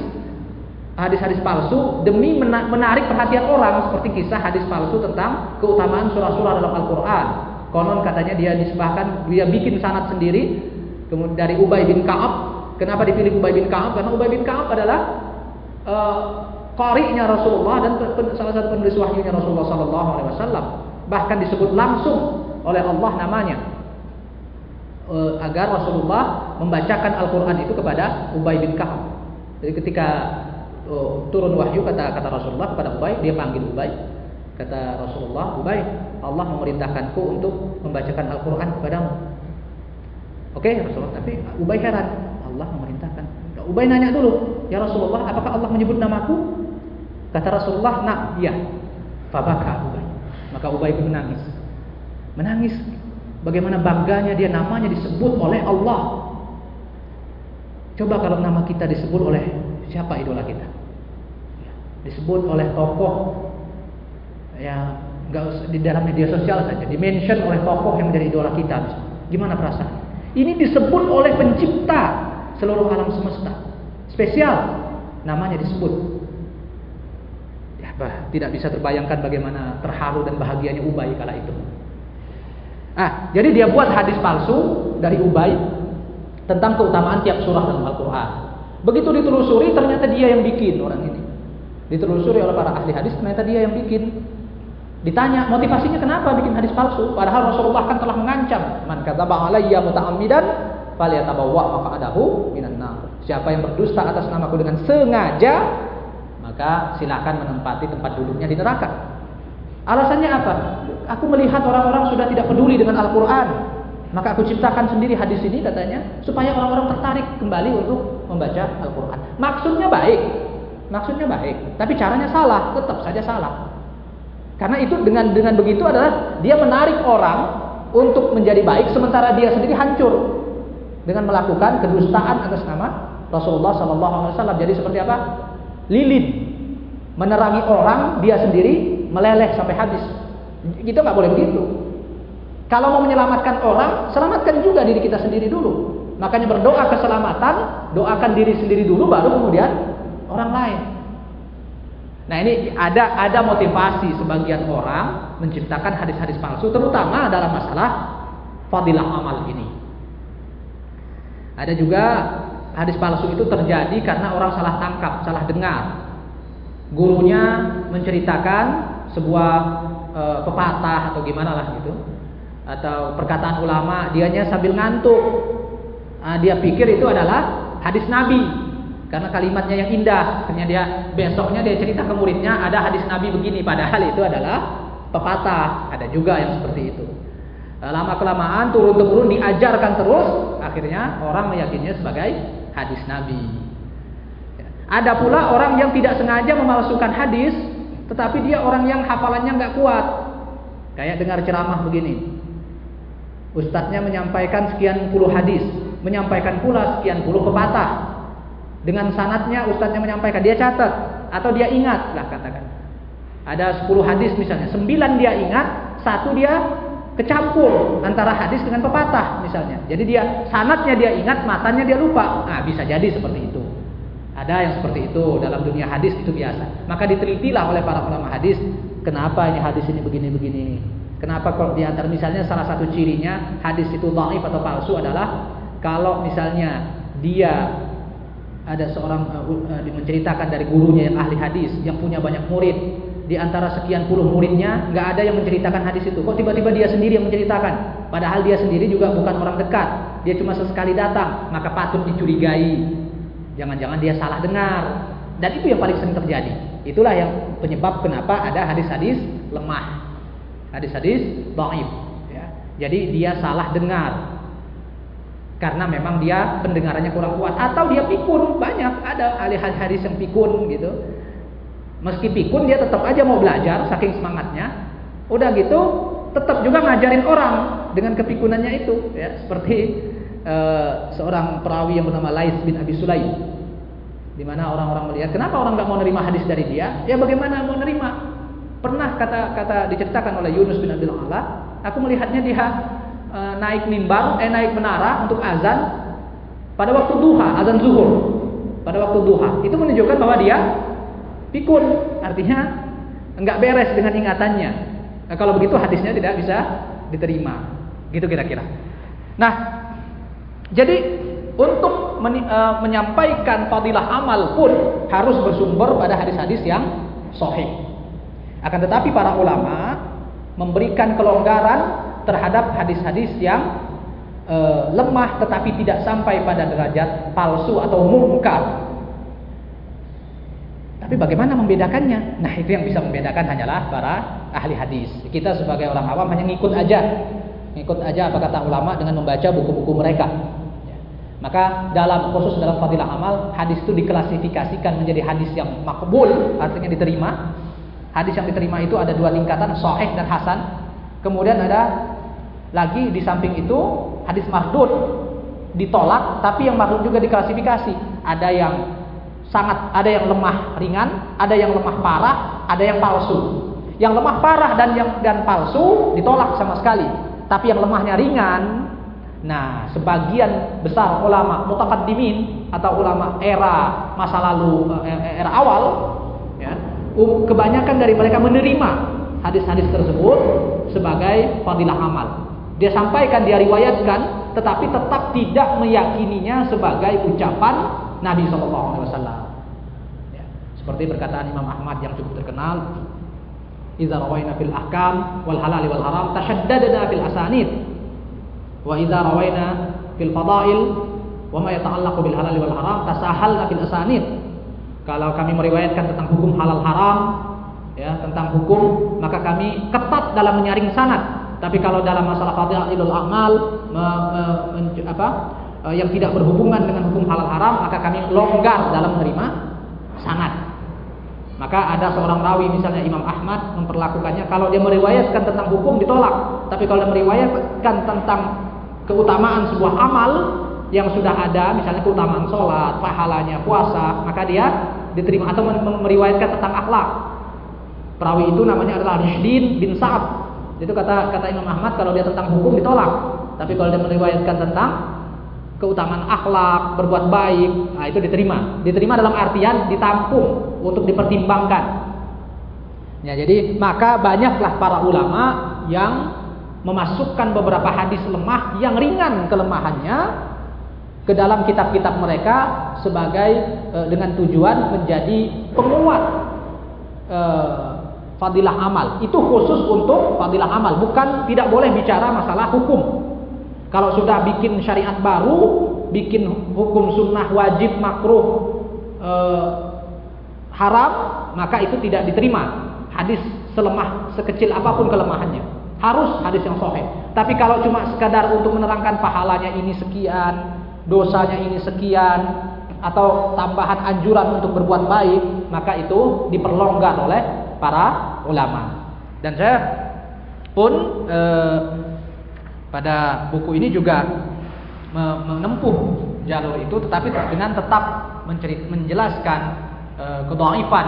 hadis-hadis palsu demi menarik perhatian orang seperti kisah hadis palsu tentang keutamaan surah-surah dalam Al-Quran Konon katanya dia disebahkan, dia bikin sanat sendiri kemudian dari Ubay bin Ka'ab. Kenapa dipilih Ubay bin Ka'ab? Karena Ubay bin Ka'ab adalah uh, Rasulullah dan salah satu penulis wahyunya Rasulullah sallallahu alaihi wasallam. Bahkan disebut langsung oleh Allah namanya. Uh, agar Rasulullah membacakan Al-Qur'an itu kepada Ubay bin Ka'ab. Jadi ketika uh, turun wahyu kata kata Rasulullah kepada Ubay, dia panggil Ubay. Kata Rasulullah, Ubay, Allah memerintahkanku untuk membacakan Al-Quran kepadamu. Oke okay, Rasulullah, tapi Ubay heran. Allah memerintahkan. Ubay nanya dulu, ya Rasulullah, apakah Allah menyebut namaku? Kata Rasulullah, nak, iya. Fabaka Ubay. Maka Ubay pun menangis. Menangis. Bagaimana bangganya dia namanya disebut oleh Allah. Coba kalau nama kita disebut oleh siapa idola kita? Disebut oleh tokoh ya nggak usah di dalam media sosial saja dimention oleh tokoh yang menjadi idola kita. Gimana perasaan? Ini disebut oleh pencipta seluruh alam semesta. Spesial namanya disebut. Ya bah, tidak bisa terbayangkan bagaimana terharu dan bahagianya Ubay kala itu. Ah jadi dia buat hadis palsu dari Ubay tentang keutamaan tiap surah dalam Al-Quran. Begitu ditelusuri ternyata dia yang bikin orang ini. Ditelusuri oleh para ahli hadis ternyata dia yang bikin Ditanya motivasinya kenapa bikin hadis palsu? Padahal Rasulullah kan telah mengancam, "Man kadzaba alayya muta'ammidan falyatabawwa maq'adahu minan nar." Siapa yang berdusta atas namaku dengan sengaja, maka silakan menempati tempat duduknya di neraka. Alasannya apa? Aku melihat orang-orang sudah tidak peduli dengan Al-Qur'an. Maka aku ciptakan sendiri hadis ini katanya supaya orang-orang tertarik kembali untuk membaca Al-Qur'an. Maksudnya baik. Maksudnya baik, tapi caranya salah, tetap saja salah. Karena itu dengan dengan begitu adalah dia menarik orang untuk menjadi baik sementara dia sendiri hancur dengan melakukan kedustaan atas nama Rasulullah Sallallahu Alaihi Wasallam. Jadi seperti apa? Lilin menerangi orang, dia sendiri meleleh sampai habis. Kita nggak boleh begitu. Kalau mau menyelamatkan orang, selamatkan juga diri kita sendiri dulu. Makanya berdoa keselamatan, doakan diri sendiri dulu, baru kemudian orang lain. Nah ini ada ada motivasi sebagian orang menciptakan hadis-hadis palsu terutama dalam masalah fadilah amal ini. Ada juga hadis palsu itu terjadi karena orang salah tangkap, salah dengar. Gurunya menceritakan sebuah e, pepatah atau gimana lah gitu atau perkataan ulama, dianya sambil ngantuk. Nah, dia pikir itu adalah hadis Nabi, karena kalimatnya yang indah. Akhirnya dia besoknya dia cerita ke muridnya ada hadis Nabi begini padahal itu adalah pepatah. Ada juga yang seperti itu. Eh, lama kelamaan turun temurun diajarkan terus, akhirnya orang meyakininya sebagai hadis Nabi. Ada pula orang yang tidak sengaja memalsukan hadis, tetapi dia orang yang hafalannya nggak kuat. Kayak dengar ceramah begini. Ustadznya menyampaikan sekian puluh hadis, menyampaikan pula sekian puluh pepatah. Dengan sanatnya ustadznya menyampaikan, dia catat atau dia ingat lah katakan. Ada 10 hadis misalnya, 9 dia ingat, satu dia kecampur antara hadis dengan pepatah misalnya. Jadi dia sanatnya dia ingat, matanya dia lupa. Nah, bisa jadi seperti itu. Ada yang seperti itu dalam dunia hadis itu biasa. Maka ditelitilah oleh para ulama hadis, kenapa ini hadis ini begini-begini. Kenapa kalau di antara misalnya salah satu cirinya hadis itu dhaif atau palsu adalah kalau misalnya dia ada seorang uh, menceritakan dari gurunya yang ahli hadis yang punya banyak murid. Di antara sekian puluh muridnya nggak ada yang menceritakan hadis itu. Kok tiba-tiba dia sendiri yang menceritakan? Padahal dia sendiri juga bukan orang dekat. Dia cuma sesekali datang maka patut dicurigai. Jangan-jangan dia salah dengar. Dan itu yang paling sering terjadi. Itulah yang penyebab kenapa ada hadis-hadis lemah. Hadis-hadis ya. Jadi dia salah dengar. Karena memang dia pendengarannya kurang kuat. Atau dia pikun, banyak. Ada ahli hadis yang pikun gitu. Meski pikun dia tetap aja mau belajar saking semangatnya. Udah gitu tetap juga ngajarin orang dengan kepikunannya itu ya. Seperti uh, seorang perawi yang bernama Lais bin Abi Sulaim. Di mana orang-orang melihat kenapa orang nggak mau nerima hadis dari dia? Ya bagaimana mau nerima? Pernah kata-kata diceritakan oleh Yunus bin Abdul Allah, aku melihatnya dia e, naik mimbar, eh naik menara untuk azan pada waktu duha, azan zuhur. Pada waktu duha. Itu menunjukkan bahwa dia pikun, artinya enggak beres dengan ingatannya. Nah, kalau begitu hadisnya tidak bisa diterima. Gitu kira-kira. Nah, jadi untuk men, e, menyampaikan fadilah amal pun harus bersumber pada hadis-hadis yang sahih. Akan tetapi para ulama memberikan kelonggaran terhadap hadis-hadis yang e, lemah tetapi tidak sampai pada derajat palsu atau mungkar. Tapi bagaimana membedakannya? Nah, itu yang bisa membedakan hanyalah para ahli hadis. Kita sebagai orang awam hanya ngikut aja. Ngikut aja apa kata ulama dengan membaca buku-buku mereka. Maka dalam khusus dalam fadilah amal, hadis itu diklasifikasikan menjadi hadis yang makbul, artinya diterima, Hadis yang diterima itu ada dua tingkatan, sahih dan hasan. Kemudian ada lagi di samping itu hadis mardud ditolak, tapi yang mardud juga diklasifikasi. Ada yang sangat ada yang lemah ringan, ada yang lemah parah, ada yang palsu. Yang lemah parah dan yang dan palsu ditolak sama sekali. Tapi yang lemahnya ringan, nah sebagian besar ulama mutakaddimin atau ulama era masa lalu eh, era awal ya, Um, kebanyakan dari mereka menerima hadis-hadis tersebut sebagai fadilah amal. Dia sampaikan, dia riwayatkan, tetapi tetap tidak meyakininya sebagai ucapan Nabi SAW. Ya. Seperti perkataan Imam Ahmad yang cukup terkenal, "Idza rawaina fil ahkam wal halal wal haram tashaddadna fil asanid, wa idza rawaina fil fadail wa ma yata'allaqu bil halal wal haram tasahalna fil asanid." Kalau kami meriwayatkan tentang hukum halal haram, ya, tentang hukum, maka kami ketat dalam menyaring sanad. Tapi kalau dalam masalah fadilul amal me, me, me, apa, e, yang tidak berhubungan dengan hukum halal haram, maka kami longgar dalam menerima sanad. Maka ada seorang rawi misalnya Imam Ahmad memperlakukannya kalau dia meriwayatkan tentang hukum ditolak, tapi kalau dia meriwayatkan tentang keutamaan sebuah amal yang sudah ada misalnya keutamaan sholat, pahalanya puasa, maka dia diterima atau meriwayatkan tentang akhlak. Perawi itu namanya adalah Rishdin bin Sa'ad. Itu kata kata Imam Ahmad kalau dia tentang hukum ditolak. Tapi kalau dia meriwayatkan tentang keutamaan akhlak, berbuat baik, nah itu diterima. Diterima dalam artian ditampung untuk dipertimbangkan. Ya, jadi maka banyaklah para ulama yang memasukkan beberapa hadis lemah yang ringan kelemahannya ke dalam kitab-kitab mereka sebagai e, dengan tujuan menjadi penguat e, fadilah amal. Itu khusus untuk fadilah amal, bukan tidak boleh bicara masalah hukum. Kalau sudah bikin syariat baru, bikin hukum sunnah wajib makruh e, haram, maka itu tidak diterima. Hadis selemah sekecil apa pun kelemahannya, harus hadis yang sahih. Tapi kalau cuma sekadar untuk menerangkan pahalanya ini sekian, dosanya ini sekian atau tambahan anjuran untuk berbuat baik, maka itu diperlonggar oleh para ulama. Dan saya pun eh, pada buku ini juga menempuh jalur itu, tetapi dengan tetap menjelaskan eh, kedoifan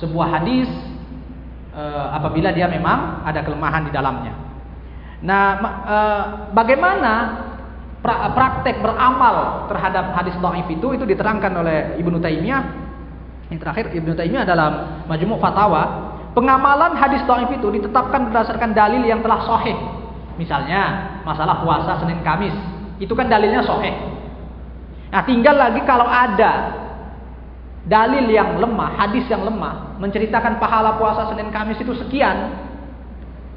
sebuah hadis eh, apabila dia memang ada kelemahan di dalamnya. Nah, eh, bagaimana pra praktek beramal terhadap hadis dhaif itu itu diterangkan oleh Ibnu Taimiyah. Yang terakhir Ibnu Taimiyah dalam Majmu' Fatawa Pengamalan hadis dhaif itu ditetapkan berdasarkan dalil yang telah sahih. Misalnya masalah puasa Senin Kamis, itu kan dalilnya sahih. Nah, tinggal lagi kalau ada dalil yang lemah, hadis yang lemah menceritakan pahala puasa Senin Kamis itu sekian.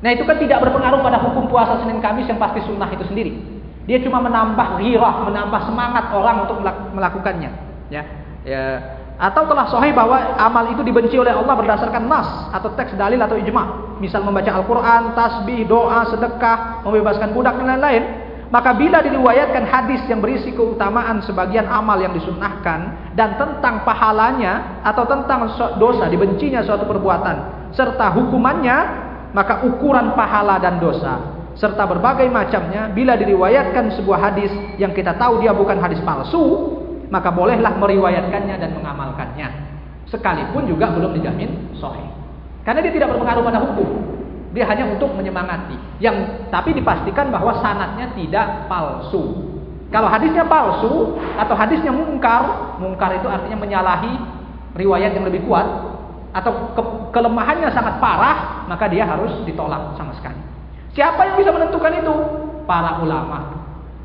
Nah, itu kan tidak berpengaruh pada hukum puasa Senin Kamis yang pasti sunnah itu sendiri. Dia cuma menambah ghirah, menambah semangat orang untuk melakukannya, ya. Ya, atau telah sahih bahwa amal itu dibenci oleh Allah berdasarkan nas atau teks dalil atau ijma. Misal membaca Al-Qur'an, tasbih, doa, sedekah, membebaskan budak dan lain-lain. Maka bila diriwayatkan hadis yang berisi keutamaan sebagian amal yang disunnahkan dan tentang pahalanya atau tentang dosa dibencinya suatu perbuatan serta hukumannya, maka ukuran pahala dan dosa serta berbagai macamnya bila diriwayatkan sebuah hadis yang kita tahu dia bukan hadis palsu maka bolehlah meriwayatkannya dan mengamalkannya. Sekalipun juga belum dijamin sahih. Karena dia tidak berpengaruh pada hukum. Dia hanya untuk menyemangati. Yang tapi dipastikan bahwa sanatnya tidak palsu. Kalau hadisnya palsu atau hadisnya mungkar, mungkar itu artinya menyalahi riwayat yang lebih kuat atau ke, kelemahannya sangat parah, maka dia harus ditolak sama sekali. Siapa yang bisa menentukan itu? Para ulama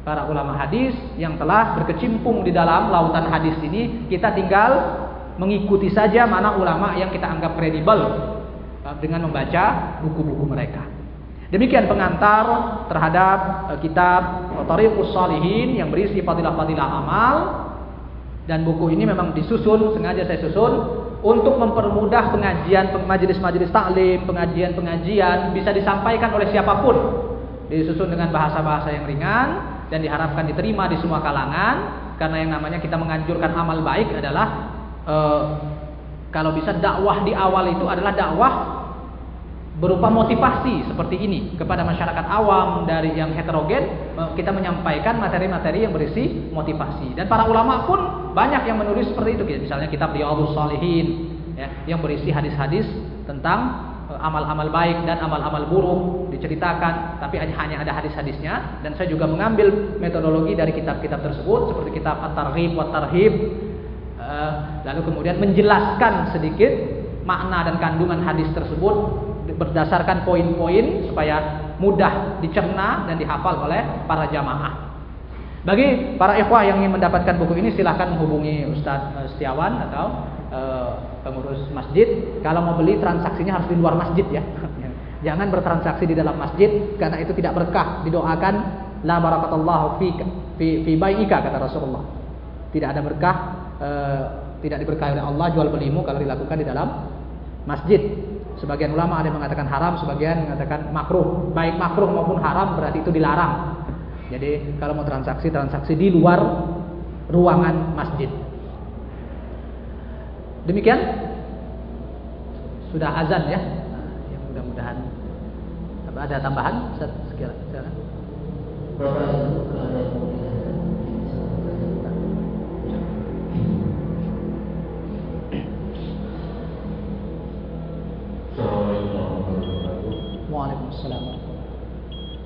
para ulama hadis yang telah berkecimpung di dalam lautan hadis ini kita tinggal mengikuti saja mana ulama yang kita anggap kredibel eh, dengan membaca buku-buku mereka. Demikian pengantar terhadap eh, kitab Tariqus Salihin yang berisi fadilah-fadilah amal dan buku ini memang disusun sengaja saya susun untuk mempermudah pengajian majelis-majelis taklim, pengajian-pengajian bisa disampaikan oleh siapa pun. Disusun dengan bahasa-bahasa yang ringan dan diharapkan diterima di semua kalangan karena yang namanya kita menganjurkan amal baik adalah e, kalau bisa dakwah di awal itu adalah dakwah berupa motivasi seperti ini kepada masyarakat awam dari yang heterogen kita menyampaikan materi-materi yang berisi motivasi. Dan para ulama pun banyak yang menulis seperti itu. Misalnya kitab Riyadhus Salihin ya, yang berisi hadis-hadis tentang amal-amal baik dan amal-amal buruk diceritakan tapi hanya ada hadis-hadisnya dan saya juga mengambil metodologi dari kitab-kitab tersebut seperti kitab At-Targhib wa Tarhib eh, lalu kemudian menjelaskan sedikit makna dan kandungan hadis tersebut berdasarkan poin-poin supaya mudah dicerna dan dihafal oleh para jamaah. Bagi para ikhwah yang ingin mendapatkan buku ini silahkan menghubungi Ustadz eh, Setiawan atau pengurus masjid. Kalau mau beli transaksinya harus di luar masjid ya. Jangan bertransaksi di dalam masjid karena itu tidak berkah. Didoakan la barakatallahu fi fi, fi baiika kata Rasulullah. Tidak ada berkah uh, tidak diberkahi oleh Allah jual belimu kalau dilakukan di dalam masjid. Sebagian ulama ada yang mengatakan haram, sebagian mengatakan makruh. Baik makruh maupun haram berarti itu dilarang. Jadi kalau mau transaksi transaksi di luar ruangan masjid. Demikian sudah azan ya. ya mudah-mudahan ada tambahan sekian. Waalaikumsalam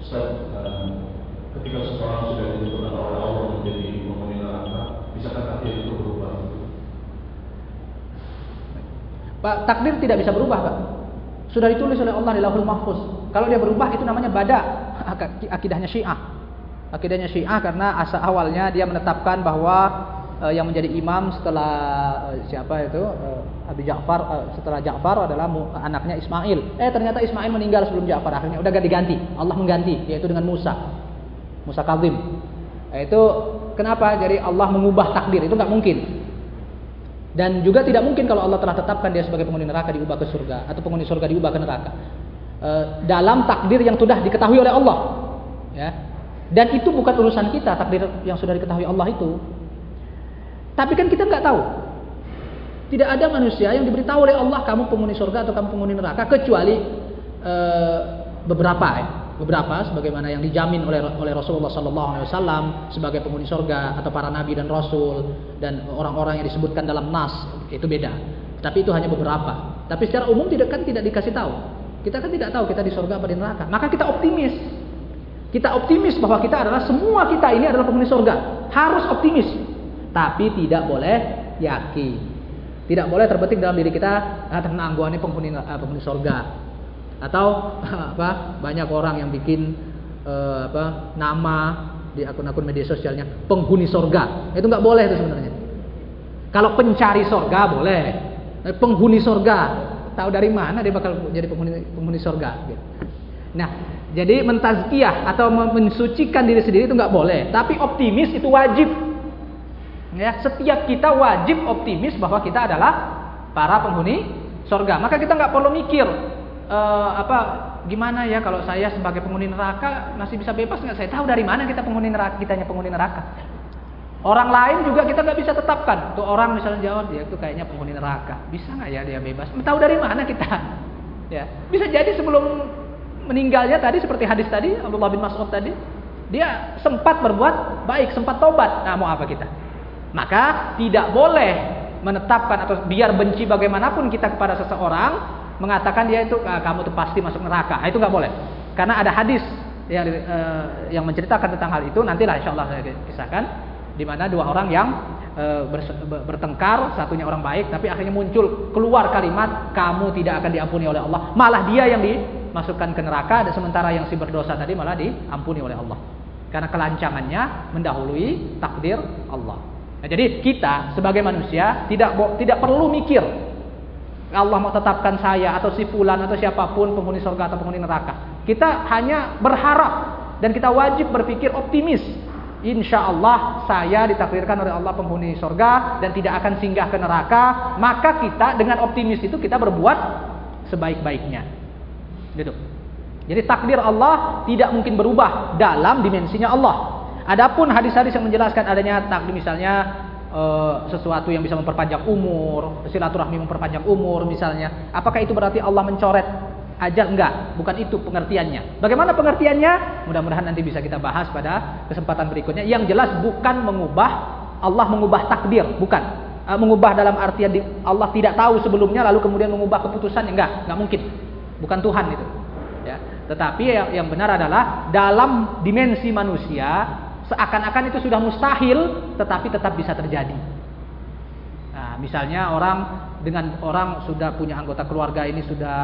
Ustaz, uh, ketika seseorang sudah ditentukan oleh Allah menjadi penghuni neraka, bisakah takdir itu berubah? Pak, takdir tidak bisa berubah, Pak. Sudah ditulis oleh Allah di Lauhul Mahfuz. Kalau dia berubah itu namanya bada, akidahnya Syiah. Akidahnya Syiah karena asal awalnya dia menetapkan bahwa uh, yang menjadi imam setelah uh, siapa itu uh, Abi Ja'far uh, setelah Ja'far adalah anaknya Ismail. Eh ternyata Ismail meninggal sebelum Ja'far. Akhirnya udah ganti-ganti. Allah mengganti yaitu dengan Musa. Musa Kazim. Nah, itu kenapa? Jadi Allah mengubah takdir itu nggak mungkin. Dan juga tidak mungkin kalau Allah telah tetapkan dia sebagai penghuni neraka diubah ke surga atau penghuni surga diubah ke neraka. E, dalam takdir yang sudah diketahui oleh Allah. Ya. Dan itu bukan urusan kita takdir yang sudah diketahui Allah itu. Tapi kan kita nggak tahu. Tidak ada manusia yang diberitahu oleh Allah kamu penghuni surga atau kamu penghuni neraka kecuali e, beberapa ya. Beberapa sebagaimana yang dijamin oleh oleh Rasulullah sallallahu alaihi wasallam sebagai penghuni surga atau para nabi dan rasul dan orang-orang yang disebutkan dalam nas itu beda. Tapi itu hanya beberapa. Tapi secara umum tidak kan tidak dikasih tahu. Kita kan tidak tahu kita di surga atau di neraka. Maka kita optimis. Kita optimis bahwa kita adalah semua kita ini adalah penghuni surga. Harus optimis tapi tidak boleh yakin. Tidak boleh terbetik dalam diri kita ah tenang penghuni uh, penghuni surga. Atau apa? Banyak orang yang bikin uh, apa? nama di akun-akun media sosialnya penghuni surga. Itu nggak boleh itu sebenarnya. Kalau pencari surga boleh. Penghuni surga tahu dari mana dia bakal jadi penghuni penghuni surga gitu. Nah, jadi mentazkiyah atau mensucikan diri sendiri itu nggak boleh, tapi optimis itu wajib. Ya, setiap kita wajib optimis bahwa kita adalah para penghuni surga. Maka kita nggak perlu mikir uh, apa gimana ya kalau saya sebagai penghuni neraka masih bisa bebas nggak? Saya tahu dari mana kita penghuni neraka, kitanya penghuni neraka. Orang lain juga kita nggak bisa tetapkan. Tuh orang misalnya jawab dia itu kayaknya penghuni neraka. Bisa nggak ya dia bebas? Tahu dari mana kita? Ya, bisa jadi sebelum meninggalnya tadi seperti hadis tadi Abdullah bin Mas'ud tadi dia sempat berbuat baik sempat tobat nah mau apa kita maka tidak boleh menetapkan atau biar benci bagaimanapun kita kepada seseorang mengatakan dia itu ah, kamu tuh pasti masuk neraka nah, itu nggak boleh karena ada hadis yang uh, yang menceritakan tentang hal itu nantilah insya Allah saya kisahkan di mana dua orang yang uh, bertengkar satunya orang baik tapi akhirnya muncul keluar kalimat kamu tidak akan diampuni oleh Allah malah dia yang di masukkan ke neraka dan sementara yang si berdosa tadi malah diampuni oleh Allah. Karena kelancangannya mendahului takdir Allah. Nah, jadi kita sebagai manusia tidak tidak perlu mikir Allah mau tetapkan saya atau si fulan atau siapa pun penghuni surga atau penghuni neraka. Kita hanya berharap dan kita wajib berpikir optimis. Insya Allah saya ditakdirkan oleh Allah penghuni surga dan tidak akan singgah ke neraka. Maka kita dengan optimis itu kita berbuat sebaik-baiknya. Gitu. Jadi takdir Allah tidak mungkin berubah dalam dimensinya Allah. Adapun hadis-hadis yang menjelaskan adanya takdir misalnya e, sesuatu yang bisa memperpanjang umur, silaturahmi memperpanjang umur misalnya, apakah itu berarti Allah mencoret ajal enggak? Bukan itu pengertiannya. Bagaimana pengertiannya? Mudah-mudahan nanti bisa kita bahas pada kesempatan berikutnya. Yang jelas bukan mengubah Allah mengubah takdir, bukan. E, mengubah dalam artian Allah tidak tahu sebelumnya lalu kemudian mengubah keputusan enggak, enggak mungkin bukan Tuhan itu. Ya. Tetapi yang benar adalah dalam dimensi manusia seakan-akan itu sudah mustahil, tetapi tetap bisa terjadi. Nah, misalnya orang dengan orang sudah punya anggota keluarga ini sudah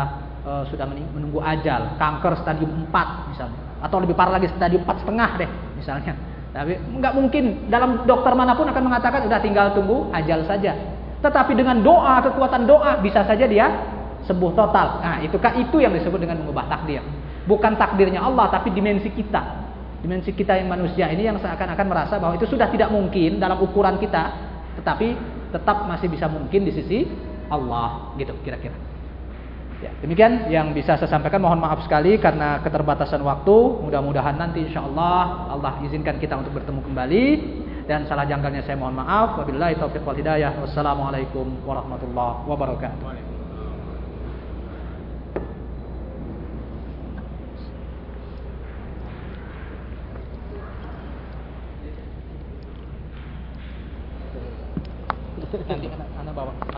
uh, sudah menunggu ajal, kanker stadium 4 misalnya, atau lebih parah lagi stadium 4 setengah deh misalnya. Tapi nggak mungkin dalam dokter mana pun akan mengatakan sudah tinggal tunggu ajal saja. Tetapi dengan doa, kekuatan doa bisa saja dia sembuh total. Nah, itukah itu yang disebut dengan mengubah takdir. Bukan takdirnya Allah tapi dimensi kita. Dimensi kita yang manusia ini yang seakan-akan merasa bahwa itu sudah tidak mungkin dalam ukuran kita, tetapi tetap masih bisa mungkin di sisi Allah, gitu kira-kira. Ya, demikian yang bisa saya sampaikan. Mohon maaf sekali karena keterbatasan waktu. Mudah-mudahan nanti insya Allah Allah izinkan kita untuk bertemu kembali. Dan salah janggalnya saya mohon maaf. Wabillahi taufiq wal hidayah. Wassalamualaikum warahmatullahi wabarakatuh.